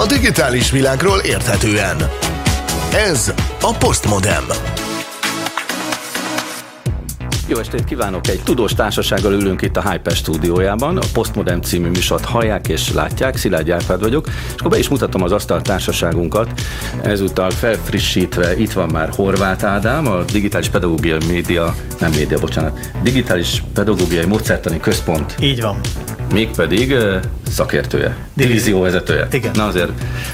A digitális világról érthetően. Ez a Postmodem. Jó estét kívánok! Egy tudós társasággal ülünk itt a Hyper stúdiójában. A Postmodern című műsort hallják és látják. Szilágy Árpád vagyok. És akkor be is mutatom az asztal társaságunkat. Ezúttal felfrissítve itt van már Horváth Ádám, a Digitális Pedagógiai Média, nem média, bocsánat, Digitális Pedagógiai Módszertani Központ. Így van. Mégpedig szakértője, divízióvezetője. Igen. Na azért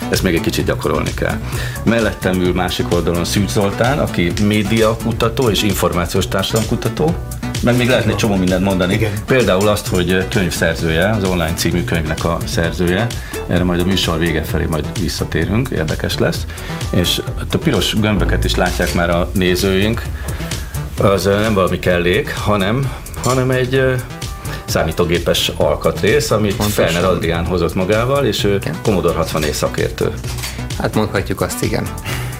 ezt még egy kicsit gyakorolni kell. Mellettem ül másik oldalon Szűcs Zoltán, aki média kutató és információs társadalomkutató. Meg még lehetne egy csomó mindent mondani. Igen. Például azt, hogy könyvszerzője, az online című könyvnek a szerzője. Erre majd a műsor vége felé majd visszatérünk, érdekes lesz. És a piros gömböket is látják már a nézőink. Az nem valami kellék, hanem, hanem egy számítógépes alkatrész, amit Pontosan. Felner Adrián hozott magával, és ő igen. Commodore 64 szakértő. Hát mondhatjuk azt, igen.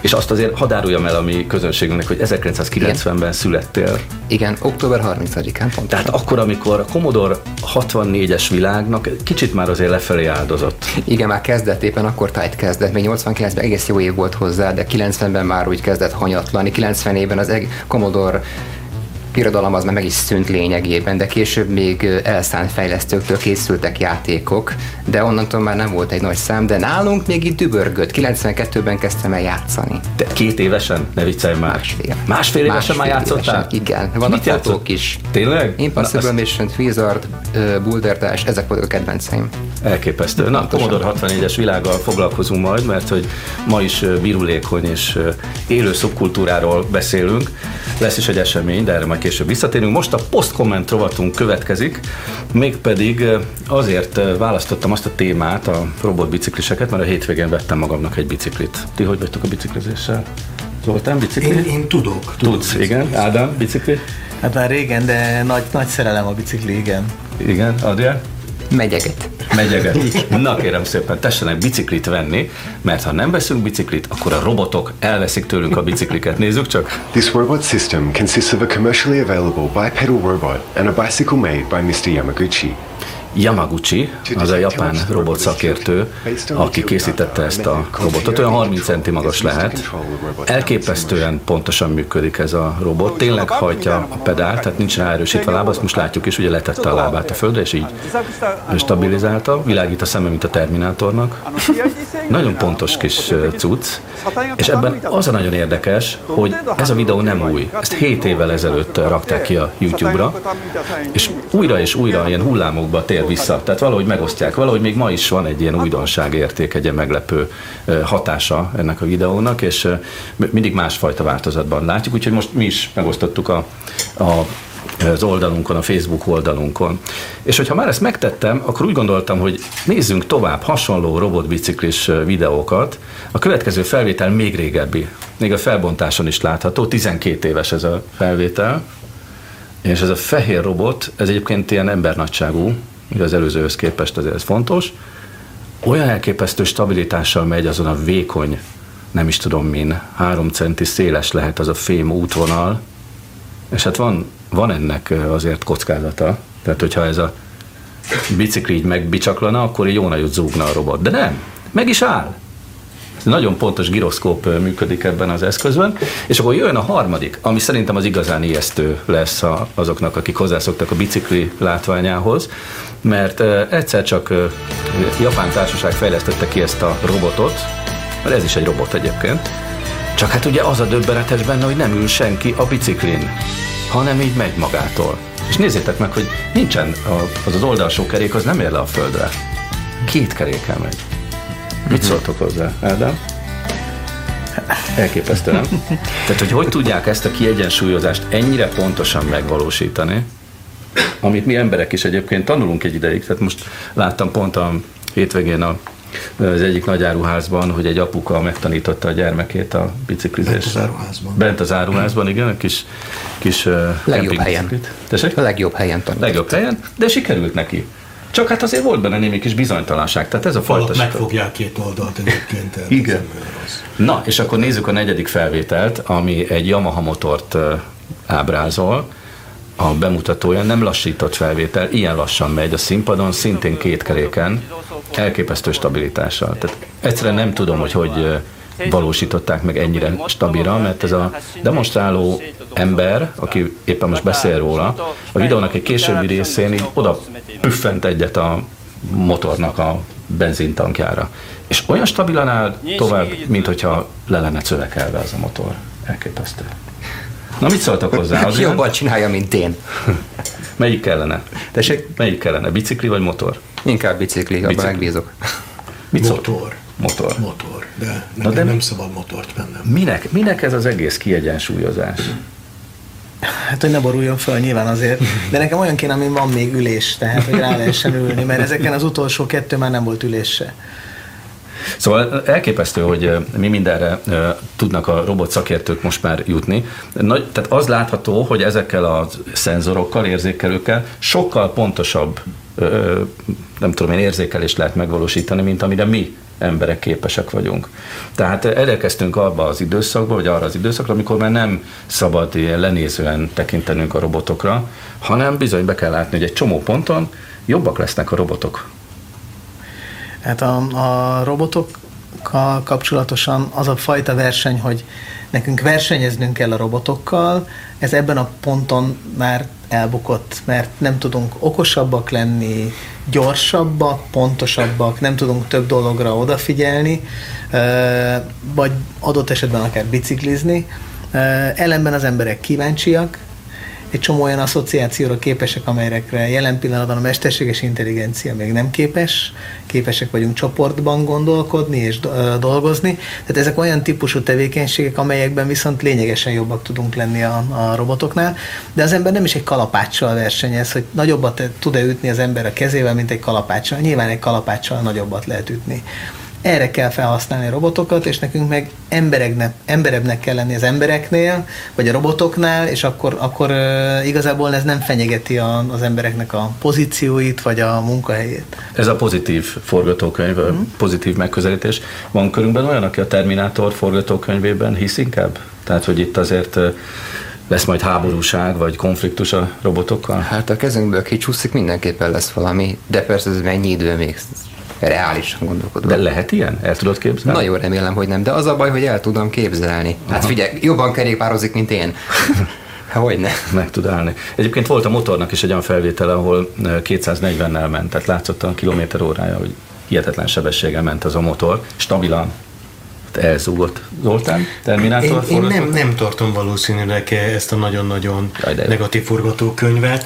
És azt azért hadd áruljam el a mi közönségünknek, hogy 1990-ben igen. születtél. Igen, október 30-án pontosan. Tehát akkor, amikor a Commodore 64-es világnak kicsit már azért lefelé áldozott. Igen, már kezdett, éppen akkor tájt kezdett. Még 89-ben egész jó év volt hozzá, de 90-ben már úgy kezdett hanyatlani. 90 évben az eg- Commodore irodalom az már meg is szűnt lényegében, de később még elszánt fejlesztőktől készültek játékok, de onnantól már nem volt egy nagy szám, de nálunk még itt dübörgött. 92-ben kezdtem el játszani. De két évesen? Ne viccelj már. Másfél. Másfél évesen Másfél már játszottál? Évesen, igen. Vannak Mit fotók is. Tényleg? Impossible Mission, Wizard, Boulder Dash, ezek voltak a kedvenceim. Elképesztő. Na, Commodore 64-es világgal foglalkozunk majd, mert hogy ma is virulékony és élő szubkultúráról beszélünk. Lesz is egy esemény, de erre majd később visszatérünk. Most a post-komment rovatunk következik, mégpedig azért választottam azt a témát, a robotbicikliseket, mert a hétvégén vettem magamnak egy biciklit. Ti hogy vagytok a biciklizéssel? Zoltán, bicikli? Én, én tudok. tudok Tudsz, igen. Ádám, bicikli? Hát már régen, de nagy, nagy szerelem a bicikli, igen. Igen, Adrián? Megyeget. Megyeget. Na kérem szépen, tessenek biciklit venni, mert ha nem veszünk biciklit, akkor a robotok elveszik tőlünk a bicikliket. Nézzük csak. This robot system consists of a commercially available bipedal robot and a bicycle made by Mr. Yamaguchi. Yamaguchi, az a japán robot szakértő, aki készítette ezt a robotot, olyan 30 centi magas lehet. Elképesztően pontosan működik ez a robot. Tényleg hajtja a pedált, tehát nincs rá erősítve a lába, azt most látjuk is, ugye letette a lábát a földre, és így stabilizálta. Világít a szeme, mint a Terminátornak. Nagyon pontos kis cucc. És ebben az a nagyon érdekes, hogy ez a videó nem új. Ezt 7 évvel ezelőtt rakták ki a YouTube-ra, és újra és újra ilyen hullámokba tér vissza. Tehát valahogy megosztják, valahogy még ma is van egy ilyen újdonság érték, egy ilyen meglepő hatása ennek a videónak, és mindig másfajta változatban látjuk, úgyhogy most mi is megosztottuk a, a az oldalunkon, a Facebook oldalunkon. És hogyha már ezt megtettem, akkor úgy gondoltam, hogy nézzünk tovább hasonló robotbiciklis videókat. A következő felvétel még régebbi, még a felbontáson is látható, 12 éves ez a felvétel, és ez a fehér robot, ez egyébként ilyen embernagyságú, ugye az előzőhöz képest azért ez fontos, olyan elképesztő stabilitással megy azon a vékony, nem is tudom min, három centi széles lehet az a fém útvonal, és hát van, van ennek azért kockázata. Tehát, hogyha ez a bicikli így megbicsaklana, akkor így jó nagyot zúgna a robot. De nem, meg is áll. Nagyon pontos giroszkóp működik ebben az eszközben, és akkor jön a harmadik, ami szerintem az igazán ijesztő lesz a, azoknak, akik hozzászoktak a bicikli látványához, mert egyszer csak japán társaság fejlesztette ki ezt a robotot, mert ez is egy robot egyébként, csak hát ugye az a döbbenetes benne, hogy nem ül senki a biciklin, hanem így megy magától. És nézzétek meg, hogy nincsen az az oldalsó kerék, az nem ér le a földre. Két kerékkel megy. Mit mhm. szóltok hozzá, Ádám? Elképesztő, nem? Tehát, hogy hogy tudják ezt a kiegyensúlyozást ennyire pontosan megvalósítani, amit mi emberek is egyébként tanulunk egy ideig. Tehát most láttam pont a hétvégén a az egyik nagy áruházban, hogy egy apuka megtanította a gyermekét a biciklizésre. Bent az áruházban. Bent az áruházban, igen, a kis, kis legjobb helyen. Tessék? A legjobb helyen tanított. Legjobb helyen, de sikerült neki. Csak hát azért volt benne némi kis bizonytalanság. Tehát ez a fajta... megfogják két oldalt egyébként. Igen. Na, és akkor nézzük a negyedik felvételt, ami egy Yamaha motort ábrázol. a bemutatója, nem lassított felvétel, ilyen lassan megy a színpadon, szintén két keréken, elképesztő stabilitással. Tehát egyszerűen nem tudom, hogy hogy valósították meg ennyire stabilra, mert ez a demonstráló ember, aki éppen most beszél róla, a videónak egy későbbi részén így oda püffent egyet a motornak a benzintankjára. És olyan stabilan áll tovább, mint hogyha le lenne szövekelve az a motor. Elképesztő. Na mit szóltak hozzá? Az Jobban csinálja, mint én. Melyik kellene? Tessék, melyik kellene? Bicikli vagy motor? Inkább bicikli, abban Bicikli. megbízok. Mit Motor. Motor. Motor. De nekem de- nem szabad motort vennem. Minek, minek ez az egész kiegyensúlyozás? Hát, hogy ne boruljon föl nyilván azért. De nekem olyan kéne, amin van még ülés, tehát hogy rá lehessen ülni, mert ezeken az utolsó kettő már nem volt ülés se. Szóval elképesztő, hogy mi mindenre tudnak a robot szakértők most már jutni. Nagy, tehát az látható, hogy ezekkel a szenzorokkal, érzékelőkkel sokkal pontosabb, nem tudom én, érzékelést lehet megvalósítani, mint amire mi emberek képesek vagyunk. Tehát elérkeztünk abba az időszakba, vagy arra az időszakra, amikor már nem szabad ilyen lenézően tekintenünk a robotokra, hanem bizony be kell látni, hogy egy csomó ponton jobbak lesznek a robotok. Hát a, a robotokkal kapcsolatosan az a fajta verseny, hogy nekünk versenyeznünk kell a robotokkal, ez ebben a ponton már elbukott, mert nem tudunk okosabbak lenni, gyorsabbak, pontosabbak, nem tudunk több dologra odafigyelni, vagy adott esetben akár biciklizni. Ellenben az emberek kíváncsiak, egy csomó olyan asszociációra képesek, amelyekre jelen pillanatban a mesterséges intelligencia még nem képes, képesek vagyunk csoportban gondolkodni és dolgozni. Tehát ezek olyan típusú tevékenységek, amelyekben viszont lényegesen jobbak tudunk lenni a, a robotoknál, de az ember nem is egy kalapáccsal versenyez, hogy nagyobbat tud-e ütni az ember a kezével, mint egy kalapáccsal. Nyilván egy kalapáccsal nagyobbat lehet ütni. Erre kell felhasználni a robotokat, és nekünk meg embereknek, emberebbnek kell lenni az embereknél, vagy a robotoknál, és akkor, akkor igazából ez nem fenyegeti a, az embereknek a pozícióit, vagy a munkahelyét. Ez a pozitív forgatókönyv, mm. pozitív megközelítés. Van körünkben olyan, aki a Terminátor forgatókönyvében hisz inkább? Tehát, hogy itt azért lesz majd háborúság, vagy konfliktus a robotokkal? Hát a kezünkből kicsúszik, mindenképpen lesz valami, de persze ez mennyi idő még reálisan gondolkodva. De lehet ilyen? El tudod képzelni? Nagyon remélem, hogy nem, de az a baj, hogy el tudom képzelni. Hát figyelj, jobban kerékpározik, mint én. Hát hogy ne? Meg tud állni. Egyébként volt a motornak is egy olyan felvétele, ahol ö, 240-nel ment, tehát látszott a kilométer órája, hogy hihetetlen sebességgel ment az a motor, stabilan elzúgott. Zoltán, Terminátor Én, én nem, nem tartom valószínűleg ezt a nagyon-nagyon negatív forgatókönyvet.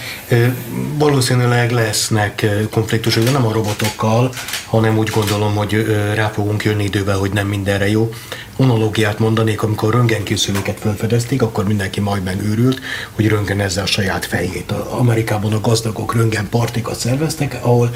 Valószínűleg lesznek konfliktusok, de nem a robotokkal, hanem úgy gondolom, hogy rá fogunk jönni idővel, hogy nem mindenre jó. Analógiát mondanék, amikor röntgenkészüléket felfedezték, akkor mindenki majd megőrült, hogy röntgenezze a saját fejét. A- Amerikában a gazdagok röntgenpartikat szerveztek, ahol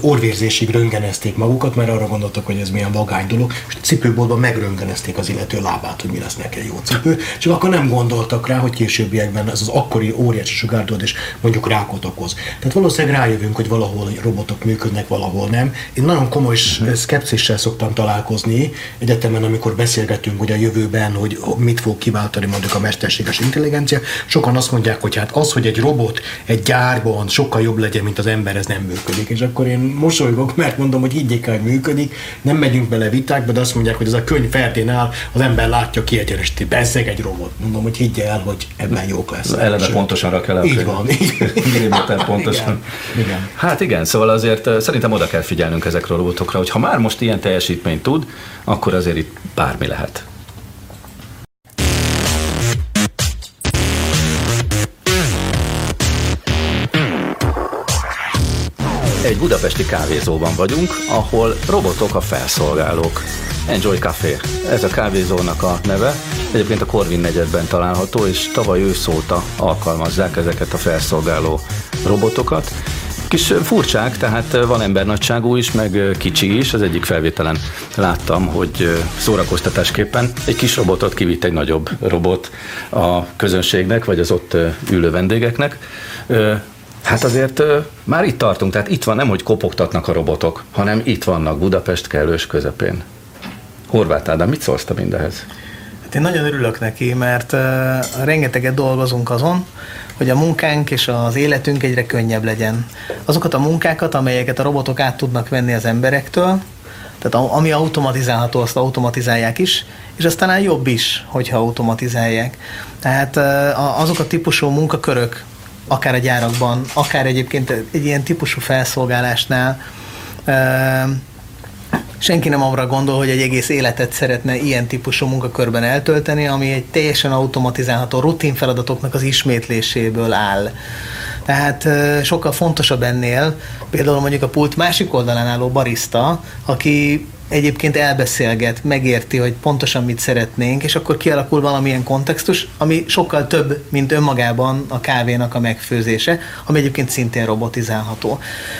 orvérzésig röntgenezték magukat, mert arra gondoltak, hogy ez milyen vagány dolog, és cipőboltban megröntgenezték az illető lábát, hogy mi lesz neki egy jó cipő, csak akkor nem gondoltak rá, hogy későbbiekben ez az akkori óriási sugárdódás mondjuk rákot okoz. Tehát valószínűleg rájövünk, hogy valahol robotok működnek, valahol nem. Én nagyon komoly uh szkepszissel szoktam találkozni egyetemen, amikor beszélgetünk hogy a jövőben, hogy mit fog kiváltani mondjuk a mesterséges intelligencia. Sokan azt mondják, hogy hát az, hogy egy robot egy gyárban sokkal jobb legyen, mint az ember, ez nem működik. És akkor én mosolygok, mert mondom, hogy higgyék el, hogy működik, nem megyünk bele vitákba, de azt mondják, hogy ez a könyv feltén áll, az ember látja kiegyenesíti, bezzeg egy robot. Mondom, hogy higgye el, hogy ebben jók lesz. Eleve pontosan rakja le Így van. Milliméter pontosan. Igen. igen. Hát igen, szóval azért szerintem oda kell figyelnünk ezekre a robotokra, hogy ha már most ilyen teljesítményt tud, akkor azért itt bármi lehet. Egy budapesti kávézóban vagyunk, ahol robotok a felszolgálók. Enjoy Café. Ez a kávézónak a neve. Egyébként a Corvin negyedben található, és tavaly ősz óta alkalmazzák ezeket a felszolgáló robotokat. Kis furcsák, tehát van embernagyságú is, meg kicsi is. Az egyik felvételen láttam, hogy szórakoztatásképpen egy kis robotot kivitt egy nagyobb robot a közönségnek, vagy az ott ülő vendégeknek. Hát azért ö, már itt tartunk, tehát itt van nem, hogy kopogtatnak a robotok, hanem itt vannak Budapest kellős közepén. Horváth Ádám, mit szólsz te mindehez? Én nagyon örülök neki, mert uh, rengeteget dolgozunk azon, hogy a munkánk és az életünk egyre könnyebb legyen. Azokat a munkákat, amelyeket a robotok át tudnak venni az emberektől, tehát ami automatizálható, azt automatizálják is, és az talán jobb is, hogyha automatizálják. Tehát azok a típusú munkakörök, akár a gyárakban, akár egyébként egy ilyen típusú felszolgálásnál, senki nem arra gondol, hogy egy egész életet szeretne ilyen típusú munkakörben eltölteni, ami egy teljesen automatizálható rutin feladatoknak az ismétléséből áll. Tehát sokkal fontosabb ennél például mondjuk a pult másik oldalán álló barista, aki egyébként elbeszélget, megérti, hogy pontosan mit szeretnénk, és akkor kialakul valamilyen kontextus, ami sokkal több, mint önmagában a kávénak a megfőzése, ami egyébként szintén robotizálható.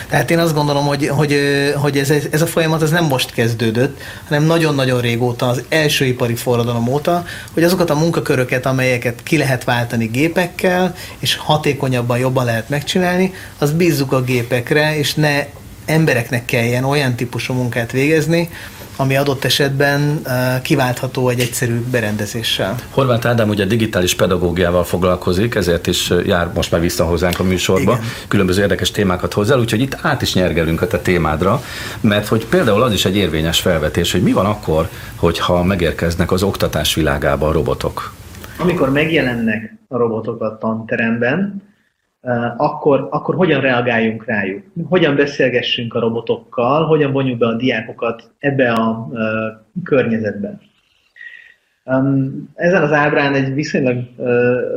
Tehát én azt gondolom, hogy, hogy, hogy ez, ez a folyamat ez nem most kezdődött, hanem nagyon-nagyon régóta, az első ipari forradalom óta, hogy azokat a munkaköröket, amelyeket ki lehet váltani gépekkel, és hatékonyabban, jobban lehet megcsinálni, az bízzuk a gépekre, és ne embereknek kelljen olyan típusú munkát végezni, ami adott esetben kiváltható egy egyszerű berendezéssel. Horváth Ádám ugye digitális pedagógiával foglalkozik, ezért is jár most már vissza hozzánk a műsorba, Igen. különböző érdekes témákat hozzá, úgyhogy itt át is nyergelünk a te témádra, mert hogy például az is egy érvényes felvetés, hogy mi van akkor, hogyha megérkeznek az oktatás világába a robotok? Amikor megjelennek a robotok a tanteremben, akkor, akkor hogyan reagáljunk rájuk? Hogyan beszélgessünk a robotokkal, hogyan vonjuk be a diákokat ebbe a környezetbe? Ezen az ábrán egy viszonylag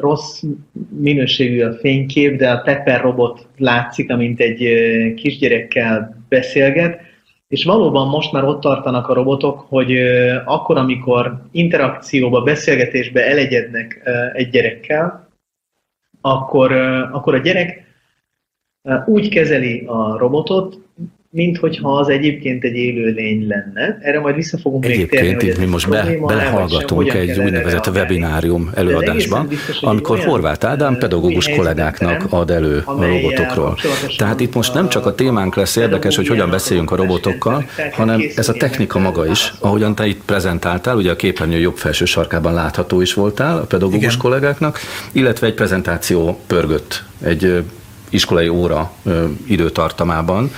rossz minőségű a fénykép, de a Pepper robot látszik, amint egy kisgyerekkel beszélget, és valóban most már ott tartanak a robotok, hogy akkor, amikor interakcióba, beszélgetésbe elegyednek egy gyerekkel, akkor, akkor a gyerek úgy kezeli a robotot, mint hogyha az egyébként egy élő lény lenne. Erre majd vissza fogunk egyébként még térni, itt mi most be, belehallgatunk egy úgynevezett webinárium előadásban, biztos, amikor Horváth Ádám pedagógus kollégáknak ad elő a robotokról. Tehát itt most nem csak a témánk lesz érdekes, hogy hogyan beszéljünk a robotokkal, hanem ez a technika maga is, ahogyan te itt prezentáltál, ugye a képernyő jobb felső sarkában látható is voltál a pedagógus Igen. kollégáknak, illetve egy prezentáció pörgött egy iskolai óra ö, időtartamában.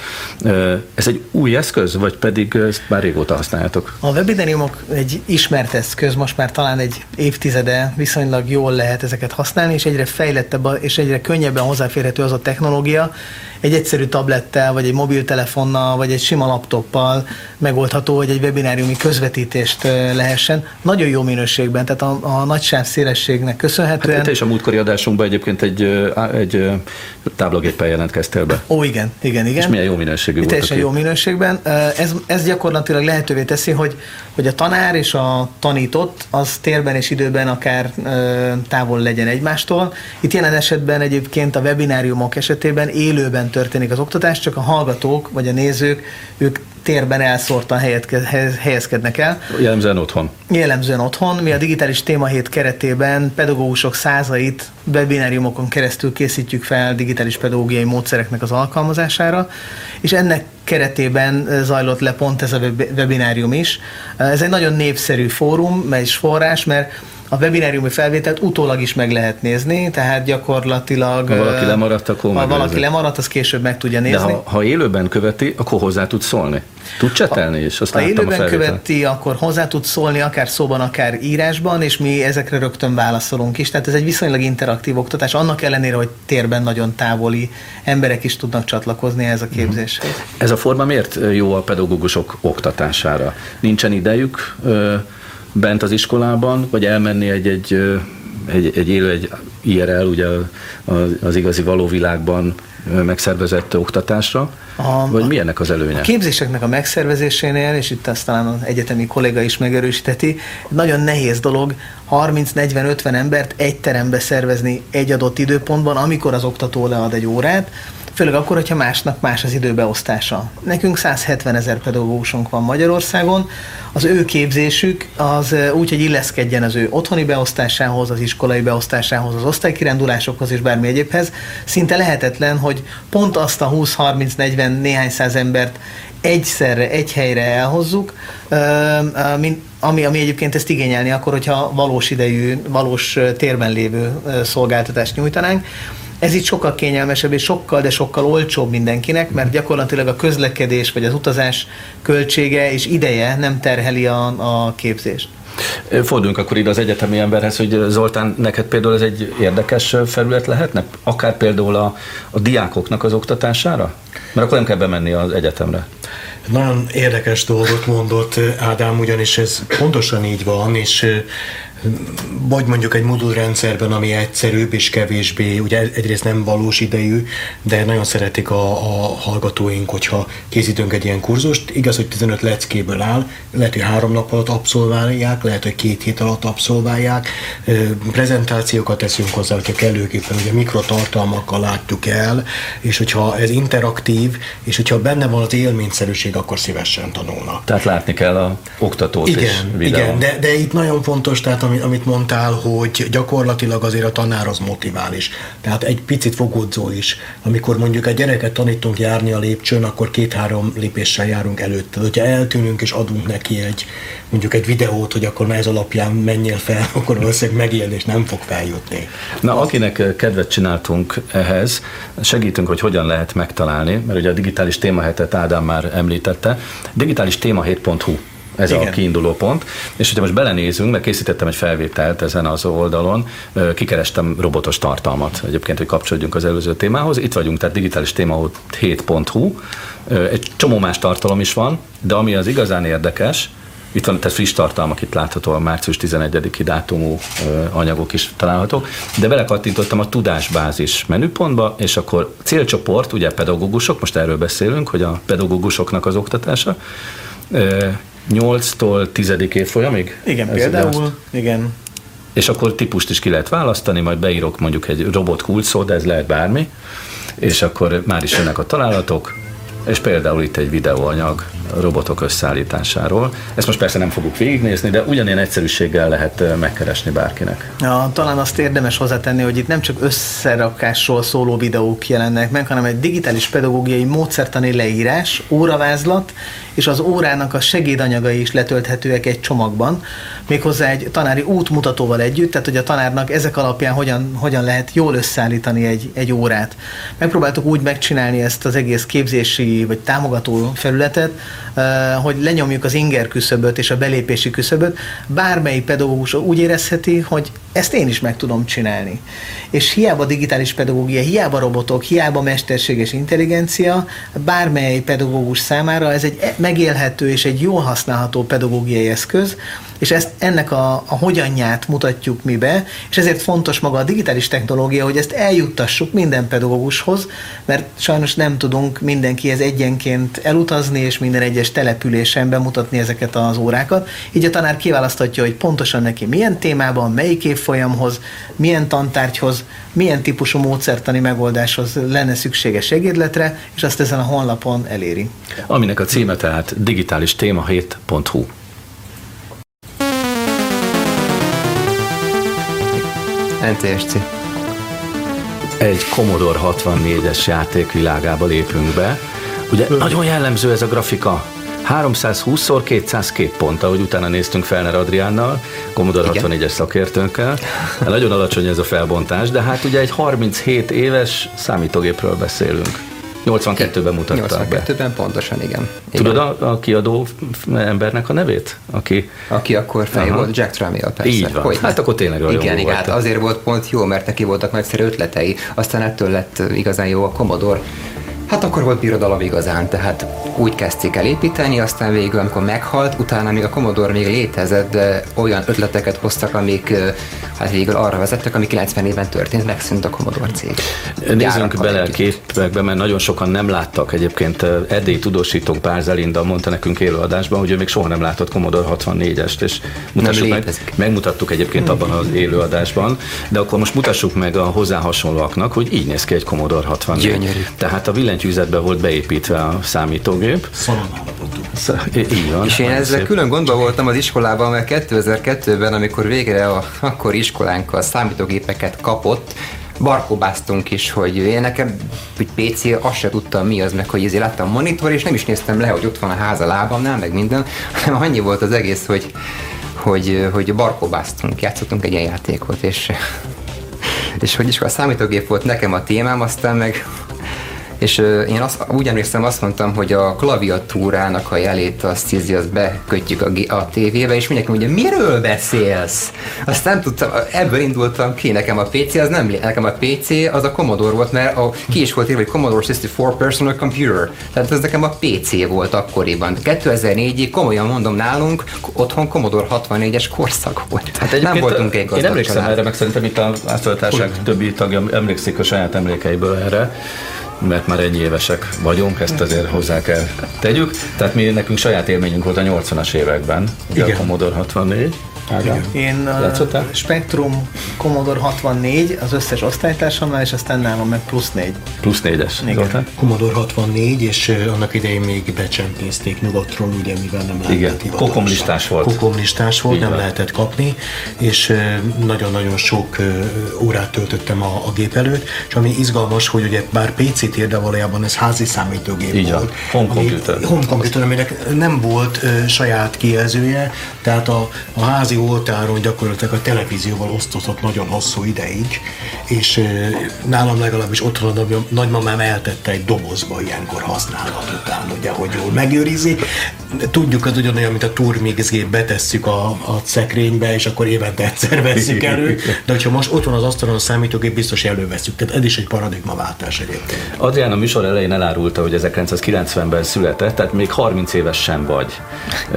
Ö, ez egy új eszköz, vagy pedig ezt már régóta használjátok? A webinariumok egy ismert eszköz, most már talán egy évtizede viszonylag jól lehet ezeket használni, és egyre fejlettebb és egyre könnyebben hozzáférhető az a technológia, egy egyszerű tablettel, vagy egy mobiltelefonnal, vagy egy sima laptoppal megoldható, hogy egy webináriumi közvetítést lehessen. Nagyon jó minőségben, tehát a, a nagy szélességnek köszönhetően. Hát te is a múltkori adásunkban egyébként egy, egy táblagéppel jelentkeztél be. Ó, igen, igen, igen. És milyen jó minőségű volt. Teljesen jó minőségben. Ez, ez gyakorlatilag lehetővé teszi, hogy, hogy a tanár és a tanított az térben és időben akár távol legyen egymástól. Itt jelen esetben egyébként a webináriumok esetében élőben történik az oktatás, csak a hallgatók vagy a nézők, ők térben elszórtan helyezkednek el. Jellemzően otthon. Jellemzően otthon. Mi a digitális témahét keretében pedagógusok százait webináriumokon keresztül készítjük fel digitális pedagógiai módszereknek az alkalmazására, és ennek keretében zajlott le pont ez a webinárium is. Ez egy nagyon népszerű fórum, és forrás, mert a webináriumi felvételt utólag is meg lehet nézni, tehát gyakorlatilag... Ha valaki lemaradt, akkor Ha valaki lemaradt, az később meg tudja nézni. De ha, ha élőben követi, akkor hozzá tud szólni. Tud csetelni is, azt Ha élőben a követi, akkor hozzá tud szólni, akár szóban, akár írásban, és mi ezekre rögtön válaszolunk is. Tehát ez egy viszonylag interaktív oktatás, annak ellenére, hogy térben nagyon távoli emberek is tudnak csatlakozni ehhez a mhm. képzéshez. Ez a forma miért jó a pedagógusok oktatására? Nincsen idejük bent az iskolában, vagy elmenni egy, egy, egy, egy élő, egy IRL, ugye az igazi való világban megszervezett oktatásra, a, vagy mi ennek az előnye? A képzéseknek a megszervezésénél, és itt aztán az egyetemi kolléga is megerősíteti, nagyon nehéz dolog 30-40-50 embert egy terembe szervezni egy adott időpontban, amikor az oktató lead egy órát, főleg akkor, hogyha másnak más az időbeosztása. Nekünk 170 ezer pedagógusunk van Magyarországon, az ő képzésük az úgy, hogy illeszkedjen az ő otthoni beosztásához, az iskolai beosztásához, az osztálykirendulásokhoz és bármi egyébhez, szinte lehetetlen, hogy pont azt a 20-30-40 néhány száz embert egyszerre, egy helyre elhozzuk, ami, ami egyébként ezt igényelni akkor, hogyha valós idejű, valós térben lévő szolgáltatást nyújtanánk. Ez itt sokkal kényelmesebb és sokkal, de sokkal olcsóbb mindenkinek, mert gyakorlatilag a közlekedés vagy az utazás költsége és ideje nem terheli a, a képzést. Forduljunk akkor ide az egyetemi emberhez, hogy Zoltán, neked például ez egy érdekes felület lehetne? Akár például a, a diákoknak az oktatására? Mert akkor nem kell bemenni az egyetemre. Nagyon érdekes dolgot mondott Ádám, ugyanis ez pontosan így van, és vagy mondjuk egy modulrendszerben, ami egyszerűbb és kevésbé, ugye egyrészt nem valós idejű, de nagyon szeretik a, a hallgatóink, hogyha készítünk egy ilyen kurzust. Igaz, hogy 15 leckéből áll, lehet, hogy három nap alatt abszolválják, lehet, hogy két hét alatt abszolválják. Prezentációkat teszünk hozzá, hogyha kellőképpen ugye mikrotartalmakkal látjuk el, és hogyha ez interaktív, és hogyha benne van az élményszerűség, akkor szívesen tanulnak. Tehát látni kell a oktatót igen, is videón. Igen, de, de itt nagyon fontos, tehát amit mondtál, hogy gyakorlatilag azért a tanár az motivál is. Tehát egy picit fogodzó is. Amikor mondjuk egy gyereket tanítunk járni a lépcsőn, akkor két-három lépéssel járunk előtte. Hogyha eltűnünk és adunk neki egy, mondjuk egy videót, hogy akkor ez alapján menjél fel, akkor valószínűleg megél és nem fog feljutni. Na, akinek kedvet csináltunk ehhez, segítünk, hogy hogyan lehet megtalálni, mert ugye a digitális témahetet Ádám már említette, digitális téma7.hu ez Igen. a kiinduló pont. És hogyha most belenézünk, mert készítettem egy felvételt ezen az oldalon, kikerestem robotos tartalmat egyébként, hogy kapcsolódjunk az előző témához. Itt vagyunk, tehát digitális téma 7.hu. Egy csomó más tartalom is van, de ami az igazán érdekes, itt van, tehát friss tartalmak, itt látható a március 11-i dátumú anyagok is találhatók, de belekattintottam a tudásbázis menüpontba, és akkor célcsoport, ugye pedagógusok, most erről beszélünk, hogy a pedagógusoknak az oktatása, 8-tól 10. évfolyamig? Igen, Ez például, azt... igen. És akkor típust is ki lehet választani, majd beírok mondjuk egy robot kulcsszó, de ez lehet bármi, és akkor már is jönnek a találatok, és például itt egy videóanyag robotok összeállításáról. Ezt most persze nem fogjuk végignézni, de ugyanilyen egyszerűséggel lehet megkeresni bárkinek. Ja, talán azt érdemes hozzátenni, hogy itt nem csak összerakásról szóló videók jelennek meg, hanem egy digitális pedagógiai módszertani leírás, óravázlat, és az órának a segédanyagai is letölthetőek egy csomagban, méghozzá egy tanári útmutatóval együtt, tehát hogy a tanárnak ezek alapján hogyan, hogyan lehet jól összeállítani egy, egy órát. Megpróbáltuk úgy megcsinálni ezt az egész képzési vagy támogató felületet, hogy lenyomjuk az inger küszöböt és a belépési küszöböt, bármely pedagógus úgy érezheti, hogy ezt én is meg tudom csinálni. És hiába digitális pedagógia, hiába robotok, hiába mesterséges intelligencia, bármely pedagógus számára ez egy megélhető és egy jól használható pedagógiai eszköz, és ezt, ennek a, a hogyanját mutatjuk mi be, és ezért fontos maga a digitális technológia, hogy ezt eljuttassuk minden pedagógushoz, mert sajnos nem tudunk mindenkihez egyenként elutazni, és minden egyes településen bemutatni ezeket az órákat. Így a tanár kiválaszthatja, hogy pontosan neki milyen témában, melyik évfolyamhoz, milyen tantárgyhoz, milyen típusú módszertani megoldáshoz lenne szükséges segédletre, és azt ezen a honlapon eléri. Aminek a címe tehát digitális téma NTSC. Egy Commodore 64-es játék világába lépünk be. Ugye nagyon jellemző ez a grafika. 320x202 pont, ahogy utána néztünk Felner Adriánnal, Commodore 64-es szakértőnkkel. Nagyon alacsony ez a felbontás, de hát ugye egy 37 éves számítógépről beszélünk. 82-ben mutatták 82-ben pontosan, igen. Tudod a, a kiadó embernek a nevét? Aki, aki akkor fej volt, Jack Tramiel, persze. Így van. Hogy hát akkor tényleg olyan Igen, igen, hát azért volt pont jó, mert neki voltak nagyszerű ötletei, aztán ettől lett igazán jó a Commodore. Hát akkor volt birodalom igazán, tehát úgy kezdték el építeni, aztán végül, amikor meghalt, utána még a Commodore még létezett, de olyan ötleteket hoztak, amik hát végül arra vezettek, ami 90 éven történt, megszűnt a Commodore cég. Nézzünk bele a képekbe, mert nagyon sokan nem láttak egyébként. Erdélyi tudósítónk Pár Zelinda mondta nekünk élőadásban, hogy ő még soha nem látott Commodore 64-est, és mutassuk meg, megmutattuk egyébként abban az élőadásban, de akkor most mutassuk meg a hozzá hasonlóaknak, hogy így néz ki egy Commodore 64. Gyönyörű. Tehát a billentyűzetbe volt beépítve a számítógép. Így van. És én ezzel külön gondba voltam az iskolában, mert 2002-ben, amikor végre a akkor iskolánkkal számítógépeket kapott, barkóbáztunk is, hogy én nekem hogy PC, azt se tudtam mi az meg, hogy ezért láttam a monitor, és nem is néztem le, hogy ott van a ház a lábamnál, meg minden, hanem annyi volt az egész, hogy, hogy, hogy barkóbáztunk, játszottunk egy ilyen játékot, és és hogy is a számítógép volt nekem a témám, aztán meg és én azt, úgy emlékszem, azt mondtam, hogy a klaviatúrának a jelét azt, ízi, azt bekötjük a, a tévébe, és mindenki mondja, miről beszélsz? Azt nem tudtam, ebből indultam ki, nekem a PC az nem, nekem a PC az a Commodore volt, mert a, ki is volt írva, hogy Commodore 64 Personal Computer, tehát ez nekem a PC volt akkoriban. 2004-ig komolyan mondom nálunk, otthon Commodore 64-es korszak volt. Hát nem voltunk egy Én emlékszem család. erre, meg szerintem itt a háztartásság többi tagja emlékszik a saját emlékeiből erre mert már ennyi évesek vagyunk, ezt azért hozzá kell tegyük. Tehát mi nekünk saját élményünk volt a 80-as években, ugye Igen. a Commodore 64. Ágán. Én a Spectrum Commodore 64 az összes osztálytársamnál, és aztán nálam meg plusz 4. Plusz 4-es. Igen. Commodore 64, és annak idején még becsempészték nyugatról, ugye, mivel nem lehetett Igen. Kokomlistás volt. Kokomlistás volt, Igen. nem lehetett kapni, és nagyon-nagyon sok órát töltöttem a, a gép előtt, és ami izgalmas, hogy ugye bár PC-t ér, de valójában ez házi számítógép Így volt. Home computer. Home computer, aminek nem volt saját kijelzője, tehát a, a házi oltáron gyakorlatilag a televízióval osztozott nagyon hosszú ideig, és nálam legalábbis otthon a nagymamám eltette egy dobozba ilyenkor használat után, ugye, hogy jól megőrizi. Tudjuk, az ugyanolyan, mint a turmixgép, betesszük a, a szekrénybe, és akkor évente egyszer veszük elő, de hogyha most ott van az asztalon a számítógép, biztos előveszünk. Tehát ez is egy paradigmaváltás egyébként. Adrián a műsor elején elárulta, hogy 1990-ben született, tehát még 30 éves sem vagy.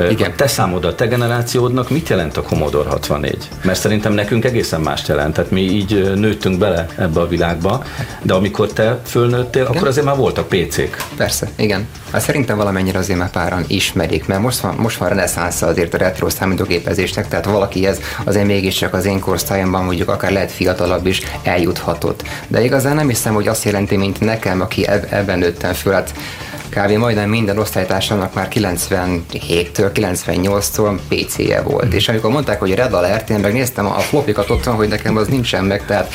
Igen. Te számod a te generációdnak mit jelent a Commodore 64? Mert szerintem nekünk egészen más jelent, tehát mi így nőttünk bele ebbe a világba, de amikor te fölnőttél, igen? akkor azért már voltak PC-k. Persze, igen. Hát szerintem valamennyire azért már páran ismerik, mert most van, most van reneszánsz azért a retro számítógépezésnek, tehát valaki ez azért mégiscsak az én korosztályomban mondjuk akár lehet fiatalabb is eljuthatott. De igazán nem hiszem, hogy azt jelenti, mint nekem, aki ebben nőttem föl, hát kb. majdnem minden osztálytársamnak már 97-től, 98-tól PC-je volt. És amikor mondták, hogy Red Alert, én megnéztem a flopikat otthon, hogy nekem az nincsen meg, tehát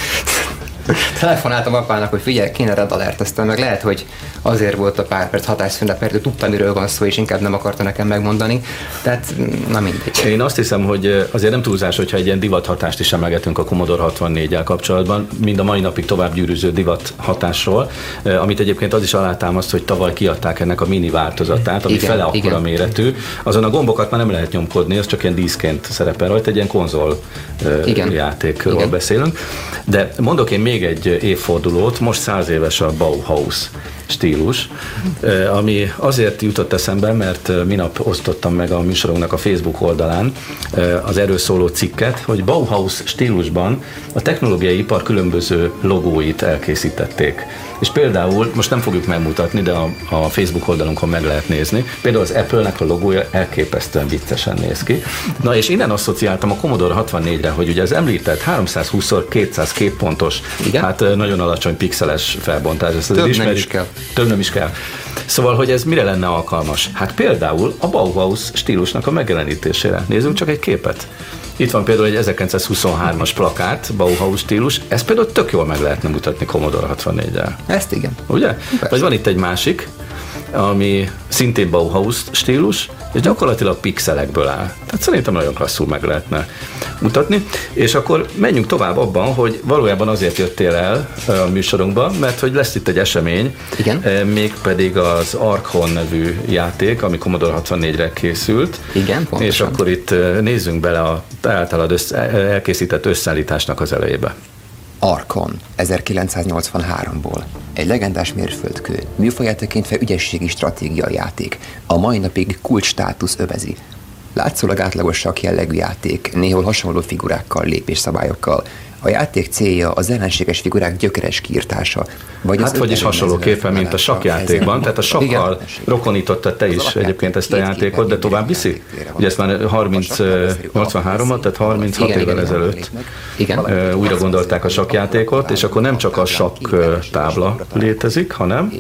telefonáltam apának, hogy figyelj, kéne Red Alert, aztán meg lehet, hogy azért volt a pár perc hatásszünet, mert ő tudta, miről van szó, és inkább nem akarta nekem megmondani. Tehát, na mindegy. Én azt hiszem, hogy azért nem túlzás, hogyha egy ilyen divathatást is emelgetünk a Commodore 64-el kapcsolatban, mind a mai napig tovább gyűrűző divat hatásról, amit egyébként az is alátámaszt, hogy tavaly kiadták ennek a mini változatát, ami igen, fele akkora méretű. Azon a gombokat már nem lehet nyomkodni, az csak ilyen díszként szerepel rajta, egy ilyen konzol igen. játékról igen. beszélünk. De mondok én még egy évfordulót, most száz éves a Bauhaus stílus, ami azért jutott eszembe, mert minap osztottam meg a műsorunknak a Facebook oldalán az erről szóló cikket, hogy Bauhaus stílusban a technológiai ipar különböző logóit elkészítették. És például, most nem fogjuk megmutatni, de a, a Facebook oldalunkon meg lehet nézni, például az Apple-nek a logója elképesztően viccesen néz ki. Na és innen asszociáltam a Commodore 64-re, hogy ugye az említett 320x200 képpontos, Igen? hát nagyon alacsony pixeles felbontás, ezt Több nem is kell. Több nem is kell. Szóval, hogy ez mire lenne alkalmas? Hát például a Bauhaus stílusnak a megjelenítésére. Nézzünk csak egy képet. Itt van például egy 1923-as plakát, Bauhaus stílus, ezt például tök jól meg lehetne mutatni Commodore 64-el. Ezt igen. Ugye? Persze. Vagy van itt egy másik, ami szintén Bauhaus stílus, és gyakorlatilag pixelekből áll. Tehát szerintem nagyon klasszul meg lehetne mutatni. És akkor menjünk tovább abban, hogy valójában azért jöttél el a műsorunkba, mert hogy lesz itt egy esemény, Igen. mégpedig az Arkhon nevű játék, ami Commodore 64-re készült. Igen, pontosan. És akkor itt nézzünk bele a általad össze, elkészített összeállításnak az elejébe. Arkon 1983-ból. Egy legendás mérföldkő, műfaját tekintve ügyességi stratégia játék. A mai napig kulcs státusz övezi. Látszólag átlagosak jellegű játék, néhol hasonló figurákkal, lépésszabályokkal, a játék célja az ellenséges figurák gyökeres kiirtása. Vagy hát vagyis hasonlóképpen, mint a sakjátékban, tehát a sakkal rokonította te is egyébként ezt a játékot, de tovább viszi? Ugye ezt már 30, 83-at, tehát 36 igen, évvel ezelőtt igen. újra gondolták a sakjátékot, és akkor nem csak a sakk tábla létezik, hanem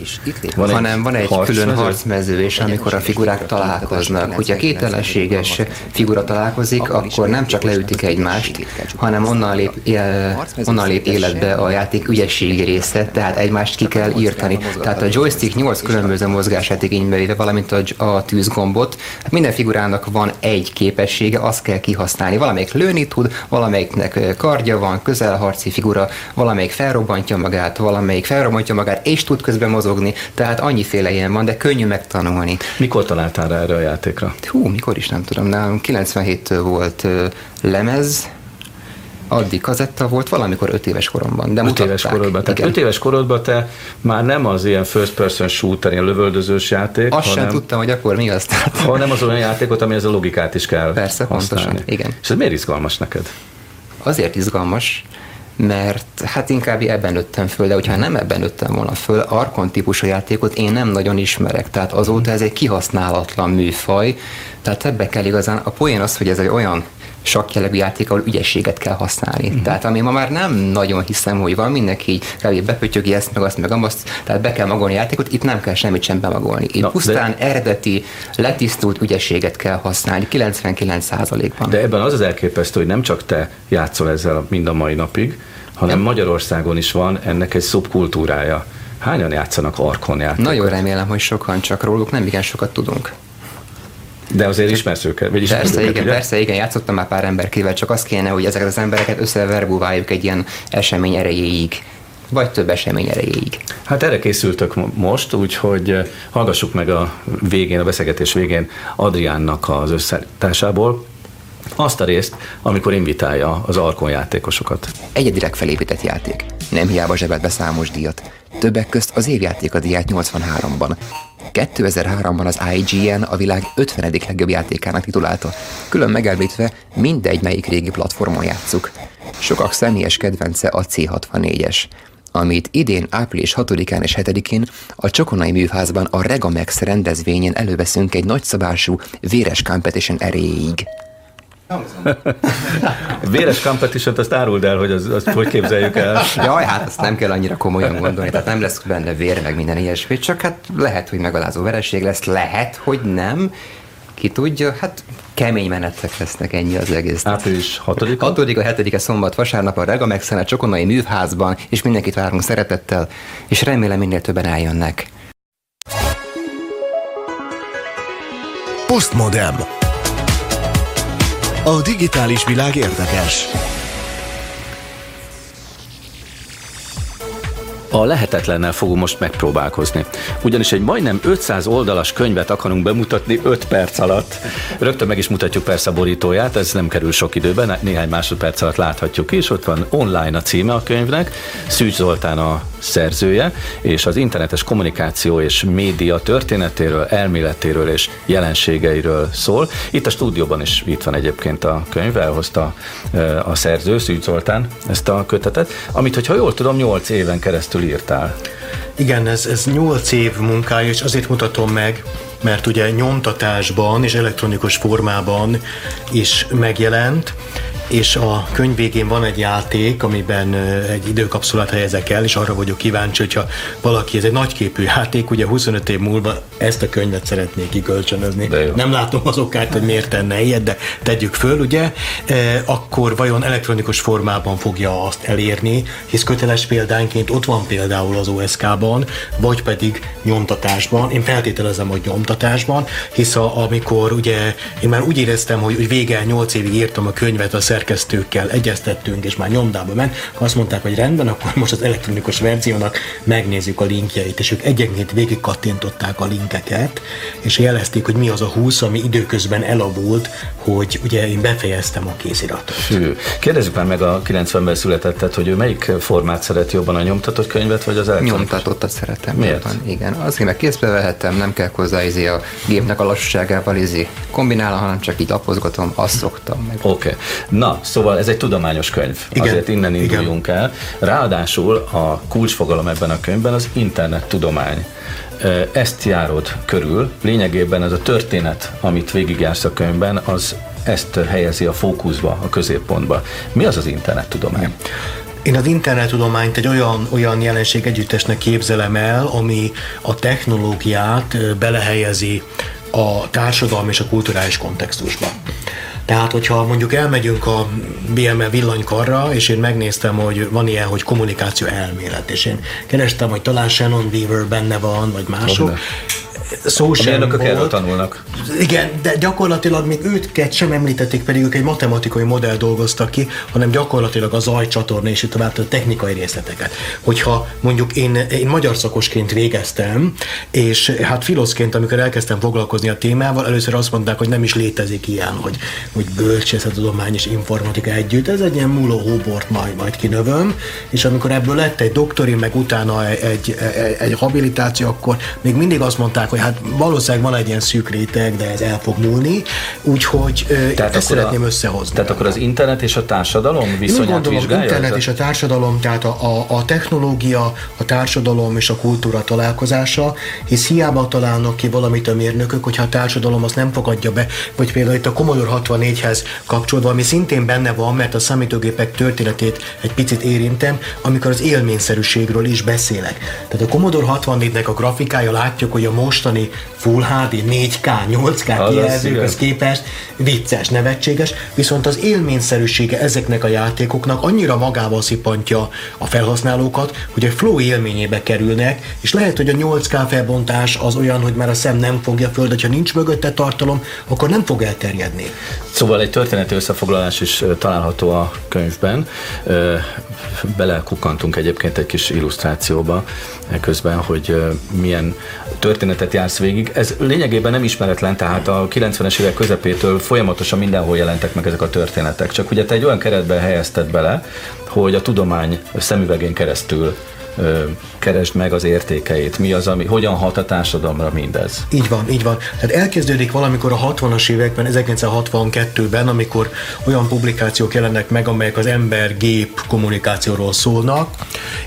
van egy, hanem van egy külön harcmező, és amikor a figurák találkoznak, hogyha két ellenséges figura találkozik, akkor nem csak leütik egymást, hanem onnan lép, onnan lép életbe a játék ügyességi része, tehát egymást ki kell írtani. Tehát a joystick 8 különböző mozgását igénybe véve, valamint a, a tűzgombot. Hát minden figurának van egy képessége, azt kell kihasználni. Valamelyik lőni tud, valamelyiknek kardja van, közelharci figura, valamelyik felrobbantja magát, valamelyik felrobbantja magát, és tud közben mozogni. Tehát annyiféle ilyen van, de könnyű megtanulni. Mikor találtál rá erre a játékra? Hú, mikor is nem tudom, nálunk 97-től volt lemez, addig kazetta volt valamikor öt éves koromban. De öt éves korodban. Tehát öt éves korodban te már nem az ilyen first person shooter, ilyen lövöldözős játék. Azt hanem, sem tudtam, hogy akkor mi az. Hanem az olyan játékot, ami ez a logikát is kell Persze, használni. pontosan. Igen. És ez miért izgalmas neked? Azért izgalmas, mert hát inkább ebben nőttem föl, de hogyha nem ebben nőttem volna föl, Arkon típusú játékot én nem nagyon ismerek, tehát azóta ez egy kihasználatlan műfaj, tehát ebbe kell igazán, a poén az, hogy ez egy olyan sakkjellegű játék, ahol ügyességet kell használni. Uh-huh. Tehát ami ma már nem nagyon hiszem, hogy van, mindenki így kb. bepötyögi ezt, meg azt, meg azt, tehát be kell magolni a játékot, itt nem kell semmit sem bemagolni. Itt Na, pusztán de... eredeti, letisztult ügyességet kell használni, 99%-ban. De ebben az az elképesztő, hogy nem csak te játszol ezzel mind a mai napig, hanem nem. Magyarországon is van ennek egy szubkultúrája. Hányan játszanak Arkon játékot? Nagyon remélem, hogy sokan, csak róluk nem igen sokat tudunk. De azért ismersz őket, vagy ismersz persze, őket, igen, ugye? persze, igen, játszottam már pár emberkével, csak az kéne, hogy ezeket az embereket összeverbuváljuk egy ilyen esemény erejéig vagy több esemény erejéig. Hát erre készültök most, úgyhogy eh, hallgassuk meg a végén, a beszélgetés végén Adriánnak az összetásából azt a részt, amikor invitálja az Arkon játékosokat. Egyedileg felépített játék. Nem hiába zsebelt be számos díjat. Többek közt az évjáték a díját 83-ban. 2003-ban az IGN a világ 50. legjobb játékának titulálta, külön megelmítve mindegy melyik régi platformon játszuk. Sokak személyes kedvence a C64-es, amit idén április 6-án és 7-én a Csokonai Műházban a Regamex rendezvényen előveszünk egy nagyszabású véres competition erejéig. Véres competition azt áruld el, hogy az, azt hogy képzeljük el. Jaj, hát azt nem kell annyira komolyan gondolni, tehát nem lesz benne vér, meg minden ilyesmi, csak hát lehet, hogy megalázó vereség lesz, lehet, hogy nem, ki tudja, hát kemény menetek lesznek ennyi az egész. Április 6 6 a 7 szombat, vasárnap a Regamexen, a Csokonai műházban, és mindenkit várunk szeretettel, és remélem minél többen eljönnek. Postmodem. A digitális világ érdekes. A lehetetlennel fogunk most megpróbálkozni. Ugyanis egy majdnem 500 oldalas könyvet akarunk bemutatni 5 perc alatt. Rögtön meg is mutatjuk persze a borítóját, ez nem kerül sok időben, néhány másodperc alatt láthatjuk is. Ott van online a címe a könyvnek, Szűcs Zoltán a szerzője, és az internetes kommunikáció és média történetéről, elméletéről és jelenségeiről szól. Itt a stúdióban is itt van egyébként a könyv, elhozta a szerző, Szűcs Zoltán ezt a kötetet, amit, hogyha jól tudom, 8 éven keresztül írtál. Igen, ez, ez 8 év munkája, és azért mutatom meg, mert ugye nyomtatásban és elektronikus formában is megjelent, és a könyv végén van egy játék, amiben egy időkapszulát helyezek el, és arra vagyok kíváncsi, hogyha valaki, ez egy nagyképű játék, ugye 25 év múlva ezt a könyvet szeretnék kikölcsönözni. Nem látom az okát, hogy miért tenne ilyet, de tegyük föl, ugye, e, akkor vajon elektronikus formában fogja azt elérni, hisz köteles példánként ott van például az OSK-ban, vagy pedig nyomtatásban, én feltételezem, hogy nyomtatásban, hisz a, amikor ugye én már úgy éreztem, hogy, hogy vége 8 évig írtam a könyvet a szerkesztőkkel egyeztettünk, és már nyomdába ment, azt mondták, hogy rendben, akkor most az elektronikus verziónak megnézzük a linkjeit, és ők egyenként végig kattintották a linkeket, és jelezték, hogy mi az a 20, ami időközben elavult, hogy ugye én befejeztem a kéziratot. Hű. Kérdezzük már meg a 90-ben születettet, hogy ő melyik formát szeret jobban, a nyomtatott könyvet, vagy az elektronikus? Nyomtatottat szeretem. Miért? Jobban. Igen, azért meg kézbe vehetem, nem kell hozzá izé a gépnek a lassúságával izé kombinálni, hanem csak így lapozgatom, azt szoktam meg. Oké. Okay. Na, szóval ez egy tudományos könyv. Igen. Azért innen induljunk Igen. el. Ráadásul a kulcsfogalom ebben a könyvben az internettudomány ezt járod körül, lényegében ez a történet, amit végigjársz a könyvben, az ezt helyezi a fókuszba, a középpontba. Mi az az internettudomány? Én az internettudományt egy olyan, olyan jelenség együttesnek képzelem el, ami a technológiát belehelyezi a társadalmi és a kulturális kontextusba. Tehát, hogyha mondjuk elmegyünk a BME villanykarra, és én megnéztem, hogy van ilyen, hogy kommunikáció elmélet, és én kerestem, hogy talán Shannon Weaver benne van, vagy mások, Hogyne szó sem mérnökök erről tanulnak. Igen, de gyakorlatilag még őket sem említették, pedig ők egy matematikai modell dolgoztak ki, hanem gyakorlatilag az ajcsatorna és tovább a technikai részleteket. Hogyha mondjuk én, én magyar szakosként végeztem, és hát filoszként, amikor elkezdtem foglalkozni a témával, először azt mondták, hogy nem is létezik ilyen, hogy, hogy bölcsészettudomány és informatika együtt. Ez egy ilyen múló hóbort majd, majd kinövöm, és amikor ebből lett egy doktori, meg utána egy, egy, egy habilitáció, akkor még mindig azt mondták, hogy hát valószínűleg van egy ilyen szűk réteg, de ez el fog múlni, úgyhogy tehát ezt szeretném a, összehozni. Tehát akkor az internet és a társadalom viszonyát gondolom, vizsgálja? internet és a társadalom, tehát a, a, a technológia, a társadalom és a kultúra találkozása, hisz hiába találnak ki valamit a mérnökök, hogyha a társadalom azt nem fogadja be, vagy például itt a Commodore 64-hez kapcsolódva, ami szintén benne van, mert a számítógépek történetét egy picit érintem, amikor az élményszerűségről is beszélek. Tehát a Commodore 64-nek a grafikája látjuk, hogy a most mostani Full HD, 4K, 8K kijelzőkhöz képest vicces, nevetséges, viszont az élményszerűsége ezeknek a játékoknak annyira magával szipantja a felhasználókat, hogy a flow élményébe kerülnek, és lehet, hogy a 8K felbontás az olyan, hogy már a szem nem fogja föl, de ha nincs mögötte tartalom, akkor nem fog elterjedni. Szóval egy történeti összefoglalás is található a könyvben. Belekukkantunk egyébként egy kis illusztrációba közben, hogy milyen történetet jársz végig. Ez lényegében nem ismeretlen, tehát a 90-es évek közepétől folyamatosan mindenhol jelentek meg ezek a történetek. Csak ugye te egy olyan keretben helyezted bele, hogy a tudomány szemüvegén keresztül keresd meg az értékeit, mi az, ami, hogyan hat a társadalomra mindez. Így van, így van. Tehát elkezdődik valamikor a 60-as években, 1962-ben, amikor olyan publikációk jelennek meg, amelyek az ember-gép kommunikációról szólnak,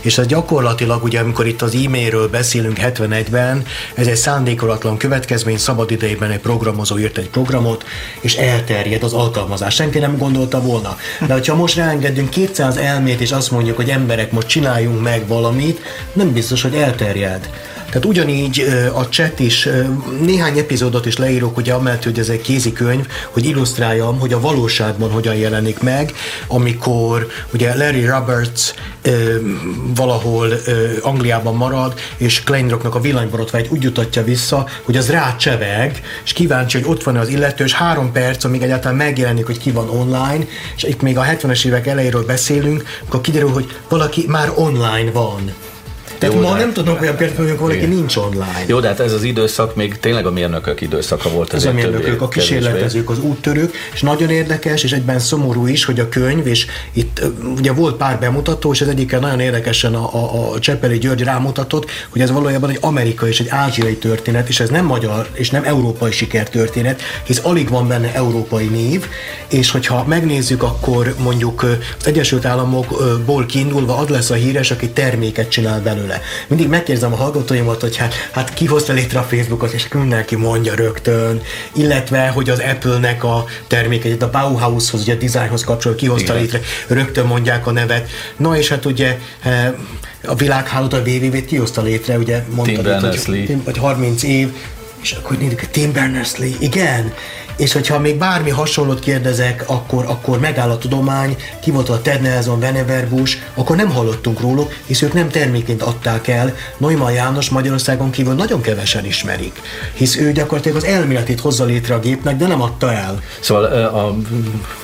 és ez gyakorlatilag, ugye amikor itt az e-mailről beszélünk 71-ben, ez egy szándékolatlan következmény, szabad idejében egy programozó írt egy programot, és elterjed az alkalmazás. Senki nem gondolta volna. De ha most ráengedünk 200 elmét, és azt mondjuk, hogy emberek, most csináljunk meg valamit, nem biztos, hogy elterjed. Tehát ugyanígy a chat is, néhány epizódot is leírok, ugye amellett, hogy ez egy kézikönyv, hogy illusztráljam, hogy a valóságban hogyan jelenik meg, amikor ugye Larry Roberts valahol Angliában marad, és Kleinrocknak a villanyborotványt úgy jutatja vissza, hogy az rácseveg, és kíváncsi, hogy ott van az illető, és három perc, amíg egyáltalán megjelenik, hogy ki van online, és itt még a 70-es évek elejéről beszélünk, akkor kiderül, hogy valaki már online van. Tehát Jó, ma nem tudunk olyan példát, hogy valaki nincs online. Jó, de hát ez az időszak még tényleg a mérnökök időszaka volt. Ez a mérnökök, a kísérletezők, az úttörők, és nagyon érdekes, és egyben szomorú is, hogy a könyv, és itt ugye volt pár bemutató, és az egyikkel nagyon érdekesen a, a, a Csepeli György rámutatott, hogy ez valójában egy amerikai és egy ázsiai történet, és ez nem magyar és nem európai sikertörténet, hisz alig van benne európai név, és hogyha megnézzük, akkor mondjuk az Egyesült Államokból kiindulva az lesz a híres, aki terméket csinál belőle belőle. Mindig megkérdezem a hallgatóimat, hogy hát, hát ki hozta létre a Facebookot, és mindenki mondja rögtön, illetve, hogy az Apple-nek a termékeit, a Bauhaushoz, ugye a designhoz kapcsol, ki hozta létre, rögtön mondják a nevet. Na és hát ugye eh, a világhálót, a www-t ki hozta létre, ugye mondta, Tim hogy, hogy 30 év, és akkor nézzük, Tim Berners-Lee, igen, és hogyha még bármi hasonlót kérdezek, akkor, akkor megáll a tudomány, ki volt a Ted Nelson, Venever Bush, akkor nem hallottunk róluk, hisz ők nem terméként adták el. Neumann János Magyarországon kívül nagyon kevesen ismerik, hisz ő gyakorlatilag az elméletét hozza létre a gépnek, de nem adta el. Szóval a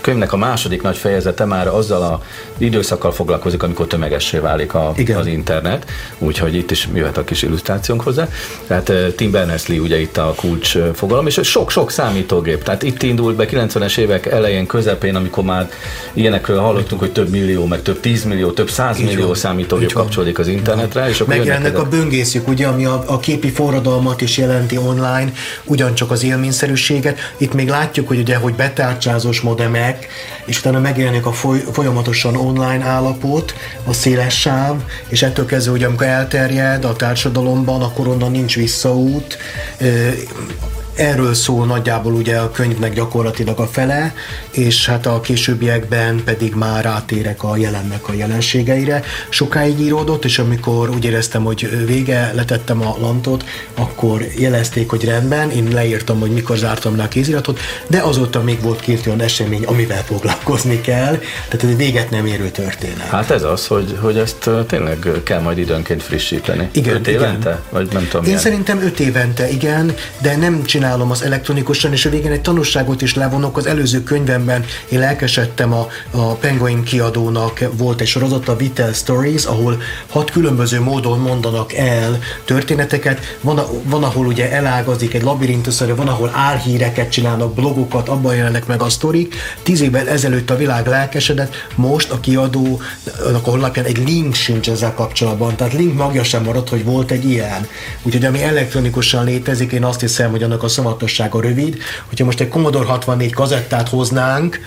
könyvnek a második nagy fejezete már azzal a időszakkal foglalkozik, amikor tömegessé válik a, az internet, úgyhogy itt is jöhet a kis illusztrációnk hozzá. Tehát Tim Berners-Lee ugye itt a kulcs fogalom, és sok-sok számítógép tehát itt indult be 90-es évek elején, közepén, amikor már ilyenekről hallottunk, hogy több millió, meg több tízmillió, több százmillió számítógép kapcsolódik az internetre. És akkor Megjelennek a böngészők, ugye, ami a, a képi forradalmat is jelenti online, ugyancsak az élményszerűséget. Itt még látjuk, hogy ugye, hogy betárcsázós modemek, és utána megjelenik a foly, folyamatosan online állapot, a széles sáv, és ettől kezdve, hogy amikor elterjed a társadalomban, akkor onnan nincs visszaút erről szól nagyjából ugye a könyvnek gyakorlatilag a fele, és hát a későbbiekben pedig már rátérek a jelennek a jelenségeire. Sokáig íródott, és amikor úgy éreztem, hogy vége, letettem a lantot, akkor jelezték, hogy rendben, én leírtam, hogy mikor zártam le a kéziratot, de azóta még volt két olyan esemény, amivel foglalkozni kell, tehát ez egy véget nem érő történet. Hát ez az, hogy, hogy ezt tényleg kell majd időnként frissíteni. Igen, öt évente? Igen. Vagy nem tudom Én milyen. szerintem öt évente, igen, de nem csinálom az elektronikusan, és a végén egy tanulságot is levonok. Az előző könyvemben én lelkesedtem a, a Penguin kiadónak, volt egy sorozat, a Vitel Stories, ahol hat különböző módon mondanak el történeteket. Van, van ahol ugye elágazik egy labirintuszra, van, ahol álhíreket csinálnak, blogokat, abban jelennek meg a sztorik. Tíz évvel ezelőtt a világ lelkesedett, most a kiadó a honlapján egy link sincs ezzel kapcsolatban, tehát link magja sem maradt, hogy volt egy ilyen. Úgyhogy ami elektronikusan létezik, én azt hiszem, hogy annak a szavatossága rövid. Hogyha most egy Commodore 64 kazettát hoznánk,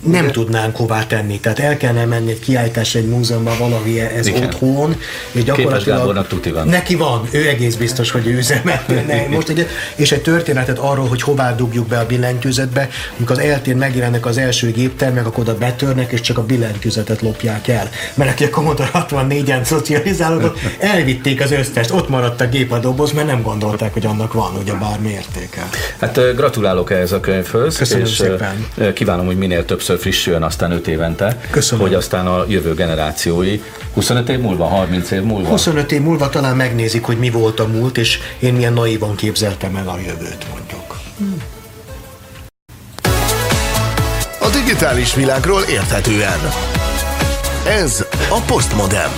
nem De. tudnánk hová tenni. Tehát el kellene menni egy kiállításra egy múzeumban valami ez Igen. otthon. És Gábornak tuti van. Neki van, ő egész biztos, hogy ő üzemelne. Most egy, és egy történetet arról, hogy hová dugjuk be a billentyűzetbe, amikor az eltén megjelennek az első géptermek, akkor oda betörnek, és csak a billentyűzetet lopják el. Mert aki a Commodore 64-en szocializálódott, elvitték az összest, ott maradt a gép a doboz, mert nem gondolták, hogy annak van ugye bármi értéke. Hát gratulálok ehhez a könyvhöz, Köszönöm és szépen. kívánom, hogy minél többször frissüljön aztán 5 évente, Köszönöm. hogy aztán a jövő generációi 25 év múlva, 30 év múlva 25 év múlva talán megnézik, hogy mi volt a múlt, és én milyen naívan képzeltem el a jövőt, mondjuk. A digitális világról érthetően. Ez a Postmodem.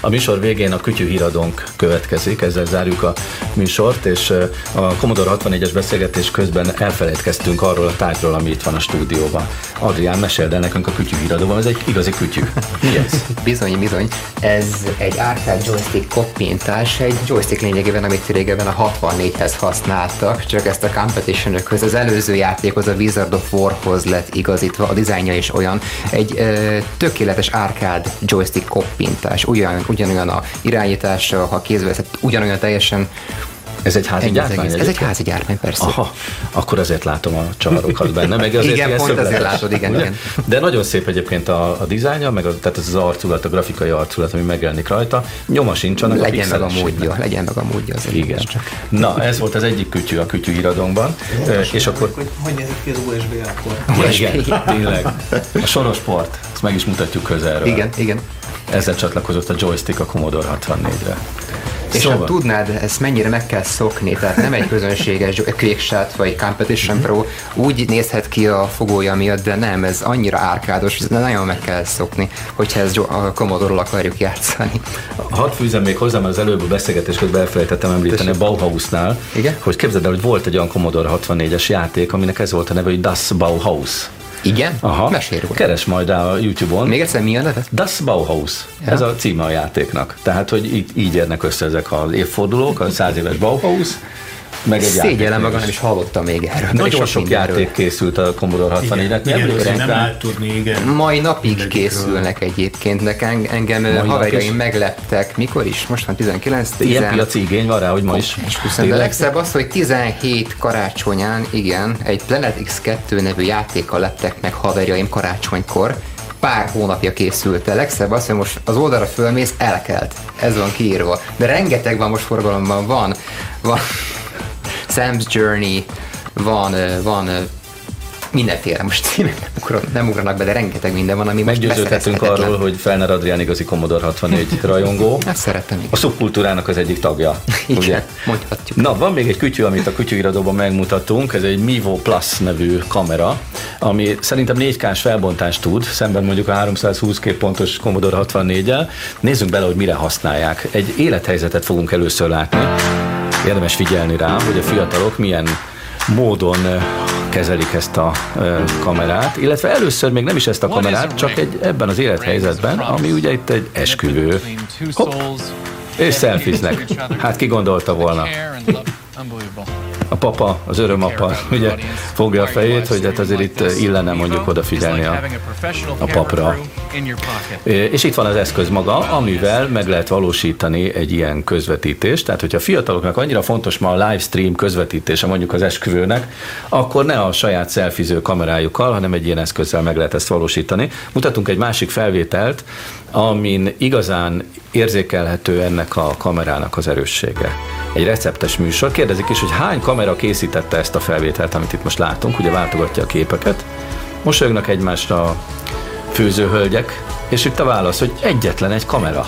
A műsor végén a kütyű híradónk következik, ezzel zárjuk a műsort, és a Commodore 64-es beszélgetés közben elfelejtkeztünk arról a tárgyról, ami itt van a stúdióban. Adrián, meséld el nekünk a kütyű híradóban, ez egy igazi kütyű. Mi ez? Bizony, bizony. Ez egy arcade joystick koppintás, egy joystick lényegében, amit régebben a 64-hez használtak, csak ezt a competition az előző játékhoz, a Wizard of Warhoz lett igazítva, a dizájnja is olyan. Egy ö, tökéletes arcade joystick koppintás, ugyan, ugyanolyan a irányítása, ha kézbe veszed, ugyanolyan teljesen Ez egy házi gyártmány? egész. Ez egy házi gyártmány, persze. Aha, akkor azért látom a csarokat benne, meg azért Igen, pont szögletes, azért látod, igen, ugye? igen. De nagyon szép egyébként a, a dizájnja, meg a, tehát ez az arculat, a grafikai arculat, ami megjelenik rajta. Nyoma sincs annak Legyen meg a módja, legyen meg a módja az Igen. Na, ez volt az egyik kütyű a kütyű híradónkban. És akkor Hogy, hogy nézett ki az USB akkor? igen, tényleg. A sorosport, ezt meg is mutatjuk közelről. Igen, igen. Ezzel csatlakozott a joystick a Commodore 64-re. És Szóval- ha tudnád, ezt mennyire meg kell szokni, tehát nem egy közönséges Quickshot vagy Competition Pro úgy nézhet ki a fogója miatt, de nem, ez annyira árkádos, hogy nagyon meg kell szokni, hogyha ezt a Commodore-ról akarjuk játszani. Hadd fűzem még hozzá, mert az előbb a beszélgetés közben elfelejtettem említeni a Bauhausnál, Igen? hogy képzeld el, hogy volt egy olyan Commodore 64-es játék, aminek ez volt a neve, hogy Das Bauhaus. Igen? Aha. Mesélj róla. Keres majd rá a YouTube-on. Még egyszer mi a neve? Das Bauhaus. Ja. Ez a címe a játéknak. Tehát, hogy így, így érnek össze ezek az évfordulók, a száz éves Bauhaus, meg egy Szégyellem magam, nem is hallottam még erről. Nagyon sok mindenről. játék készült a Commodore 64-et. Igen, emlékszem nem rá. lehet tudni, igen. Mai napig készülnek egyébként, de en- engem Mai haverjaim is? megleptek. Mikor is? Most van 19 10 Ilyen piaci igény van rá, hogy ma is. 20 de legszebb az, hogy 17 karácsonyán, igen, egy Planet X2 nevű játékkal lettek meg haverjaim karácsonykor, pár hónapja készült el. Legszebb az, hogy most az oldalra fölmész, elkelt. Ez van kiírva. De rengeteg van most forgalomban. Van, van Sam's Journey, van, ö, mindenféle, most címek nem, ugran- nem ugranak be, de rengeteg minden van, ami Meggyőződhetünk arról, hogy Felner Adrián igazi Commodore 64 rajongó. Ezt szeretem, igen. A szubkultúrának az egyik tagja. Igen, ugye? mondhatjuk. Na, van még egy kütyű, amit a kütyűiradóban megmutatunk, ez egy Mivo Plus nevű kamera, ami szerintem 4K-s felbontást tud, szemben mondjuk a 320 képpontos Commodore 64-el. Nézzünk bele, hogy mire használják. Egy élethelyzetet fogunk először látni. Érdemes figyelni rá, hogy a fiatalok milyen módon eh, kezelik ezt a eh, kamerát, illetve először még nem is ezt a kamerát, csak egy ebben az élethelyzetben, ami ugye itt egy esküvő. Hopp, és szelfiznek. Hát ki gondolta volna. A papa, az örömapa ugye fogja a fejét, hogy hát azért itt illene mondjuk odafigyelni a, a papra. És itt van az eszköz maga, amivel meg lehet valósítani egy ilyen közvetítést. Tehát, hogyha a fiataloknak annyira fontos ma a livestream közvetítése mondjuk az esküvőnek, akkor ne a saját szelfiző kamerájukkal, hanem egy ilyen eszközzel meg lehet ezt valósítani. Mutatunk egy másik felvételt, amin igazán érzékelhető ennek a kamerának az erőssége. Egy receptes műsor. Kérdezik is, hogy hány kamera készítette ezt a felvételt, amit itt most látunk, ugye váltogatja a képeket. Mosolyognak egymásra főzőhölgyek, és itt a válasz, hogy egyetlen egy kamera.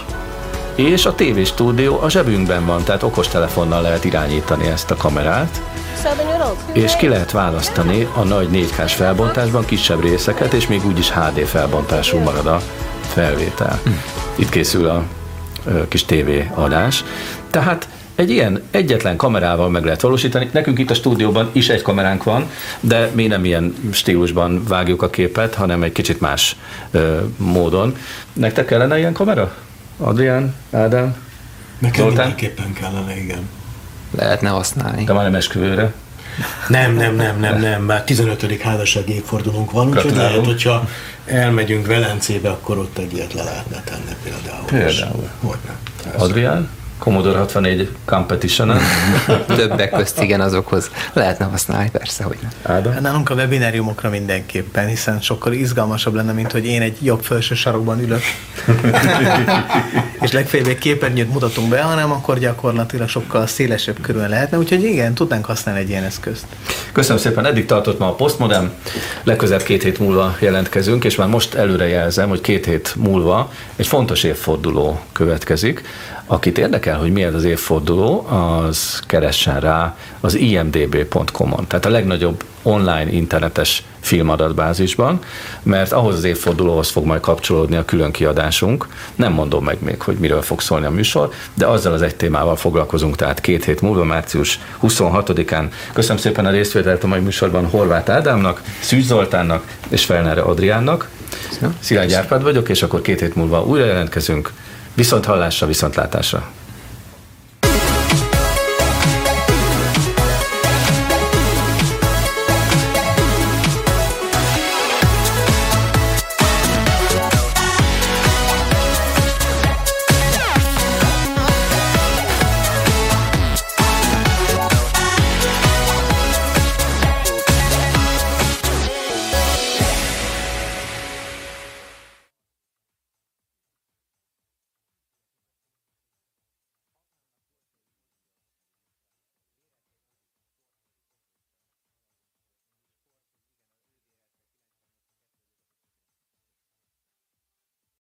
És a TV stúdió a zsebünkben van, tehát okostelefonnal lehet irányítani ezt a kamerát. És ki lehet választani a nagy 4K-s felbontásban kisebb részeket, és még úgyis HD felbontású marad a felvétel. Itt készül a kis TV adás. Tehát egy ilyen egyetlen kamerával meg lehet valósítani. Nekünk itt a stúdióban is egy kameránk van, de mi nem ilyen stílusban vágjuk a képet, hanem egy kicsit más ö, módon. Nektek kellene ilyen kamera? Adrián, Ádám? Nekem Zoltán? mindenképpen kellene, igen. Lehetne használni. De már nem esküvőre? Nem, nem, nem, nem, nem, már 15. házassági évfordulónk van, úgyhogy lehet, hogyha elmegyünk Velencébe, akkor ott egy ilyet le lehetne tenni például. Például. Hogy Adrián? Commodore 64 competition Többek közt igen azokhoz lehetne használni, persze, hogy nem. Áda? Nálunk a webináriumokra mindenképpen, hiszen sokkal izgalmasabb lenne, mint hogy én egy jobb felső sarokban ülök, és legfeljebb egy képernyőt mutatunk be, hanem akkor gyakorlatilag sokkal szélesebb körül lehetne, úgyhogy igen, tudnánk használni egy ilyen eszközt. Köszönöm szépen, eddig tartott ma a Postmodem, legközelebb két hét múlva jelentkezünk, és már most előre jelzem, hogy két hét múlva egy fontos évforduló következik, Akit érdekel, hogy milyen az évforduló, az keressen rá az imdb.com-on, tehát a legnagyobb online internetes filmadatbázisban, mert ahhoz az évfordulóhoz fog majd kapcsolódni a külön kiadásunk. Nem mondom meg még, hogy miről fog szólni a műsor, de azzal az egy témával foglalkozunk, tehát két hét múlva, március 26-án. Köszönöm szépen a részvételt a mai műsorban Horváth Ádámnak, Szűz Zoltánnak és Felnere Adriánnak. Szilágy Árpád vagyok, és akkor két hét múlva újra jelentkezünk. Viszont hallásra, viszontlátásra!